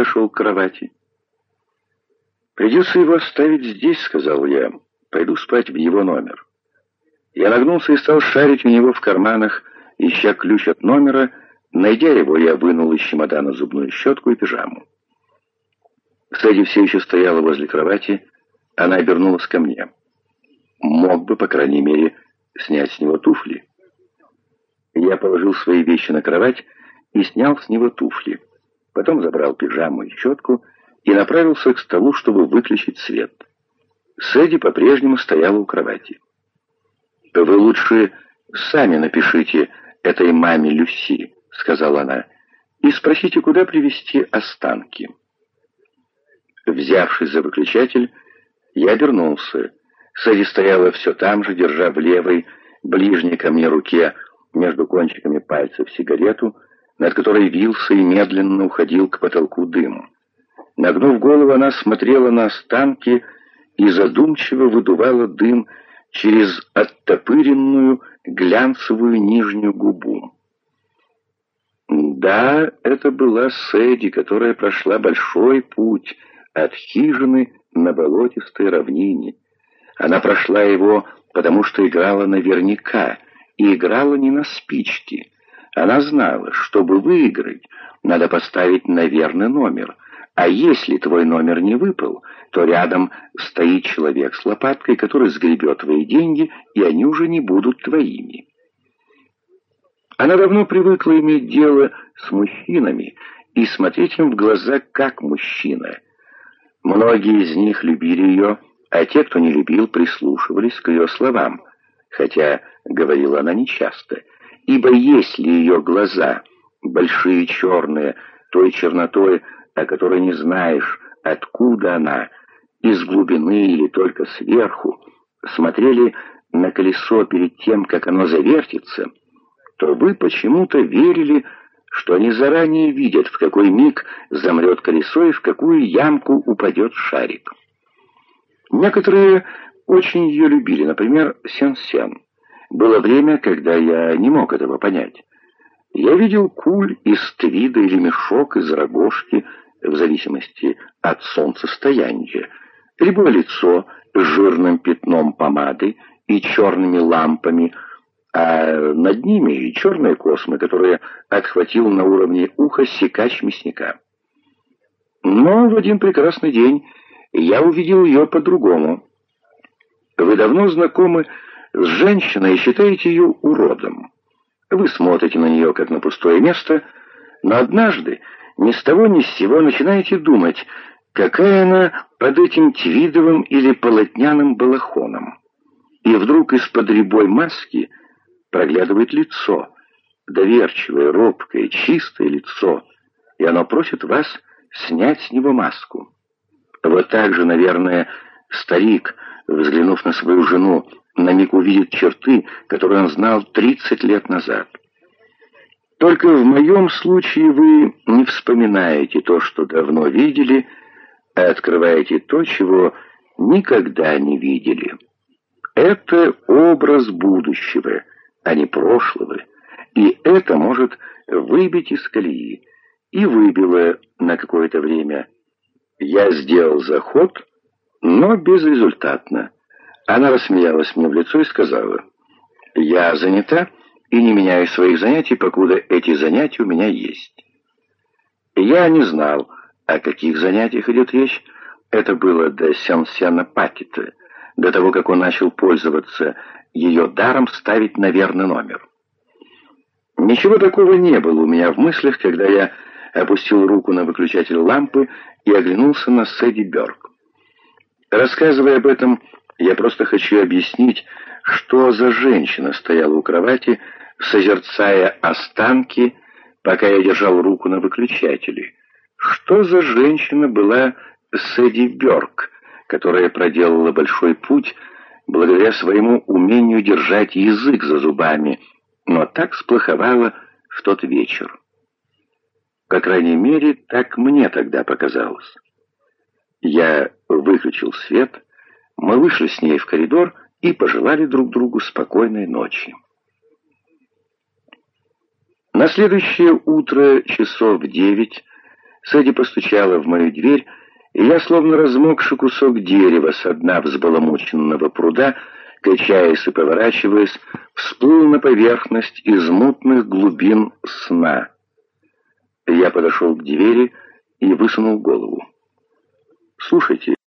подошел к кровати. «Придется его оставить здесь», — сказал я. «Пойду спать в его номер». Я нагнулся и стал шарить у него в карманах, ища ключ от номера. Найдя его, я вынул из чемодана зубную щетку и пижаму. Сэдди все еще стояла возле кровати. Она обернулась ко мне. Мог бы, по крайней мере, снять с него туфли. Я положил свои вещи на кровать и снял с него туфли. Потом забрал пижаму и щетку и направился к столу, чтобы выключить свет. Сэдди по-прежнему стояла у кровати. «Вы лучше сами напишите этой маме Люси», — сказала она, — «и спросите, куда привезти останки». Взявшись за выключатель, я обернулся. Сэдди стояла все там же, держа в левой, ближней ко мне руке, между кончиками пальцев сигарету, над которой вился и медленно уходил к потолку дым. Нагнув голову, она смотрела на останки и задумчиво выдувала дым через оттопыренную глянцевую нижнюю губу. Да, это была Сэдди, которая прошла большой путь от хижины на болотистой равнине. Она прошла его, потому что играла наверняка, и играла не на спички. Она знала, чтобы выиграть, надо поставить на верный номер — а если твой номер не выпал, то рядом стоит человек с лопаткой, который сгребет твои деньги, и они уже не будут твоими. Она давно привыкла иметь дело с мужчинами и смотреть им в глаза как мужчина. Многие из них любили ее, а те, кто не любил, прислушивались к ее словам, хотя говорила она нечасто, ибо если ее глаза, большие черные, той чернотой, о которой не знаешь, откуда она, из глубины или только сверху, смотрели на колесо перед тем, как оно завертится, то вы почему-то верили, что они заранее видят, в какой миг замрет колесо и в какую ямку упадет шарик. Некоторые очень ее любили, например, Сен-Сен. Было время, когда я не мог этого понять. Я видел куль из твида или мешок из рогожки, в зависимости от солнцестояния, либо лицо с жирным пятном помады и черными лампами, а над ними черные космы, которые отхватил на уровне уха секач мясника. Но в один прекрасный день я увидел ее по-другому. Вы давно знакомы с женщиной и считаете ее уродом. Вы смотрите на нее, как на пустое место, но однажды ни с того ни с сего начинаете думать, какая она под этим твидовым или полотняным балахоном. И вдруг из-под рябой маски проглядывает лицо, доверчивое, робкое, чистое лицо, и оно просит вас снять с него маску. Вот так же, наверное, старик, взглянув на свою жену, на миг увидит черты, которые он знал 30 лет назад. Только в моем случае вы не вспоминаете то, что давно видели, а открываете то, чего никогда не видели. Это образ будущего, а не прошлого, и это может выбить из колеи. И выбило на какое-то время. Я сделал заход, но безрезультатно. Она рассмеялась мне в лицо и сказала, «Я занята?» и не меняю своих занятий, покуда эти занятия у меня есть. Я не знал, о каких занятиях идет речь. Это было до Сен-Сена Пакета, до того, как он начал пользоваться ее даром ставить на верный номер. Ничего такого не было у меня в мыслях, когда я опустил руку на выключатель лампы и оглянулся на Сэдди Бёрк. Рассказывая об этом, я просто хочу объяснить, что за женщина стояла у кровати, созерцая останки, пока я держал руку на выключателе. Что за женщина была Сэдди Бёрк, которая проделала большой путь благодаря своему умению держать язык за зубами, но так сплоховала в тот вечер? По крайней мере, так мне тогда показалось. Я выключил свет, мы вышли с ней в коридор и пожелали друг другу спокойной ночи. На следующее утро часов в девять Сэдди постучала в мою дверь, и я, словно размокший кусок дерева со дна взбаламученного пруда, качаясь и поворачиваясь, всплыл на поверхность из мутных глубин сна. Я подошел к двери и высунул голову. «Слушайте,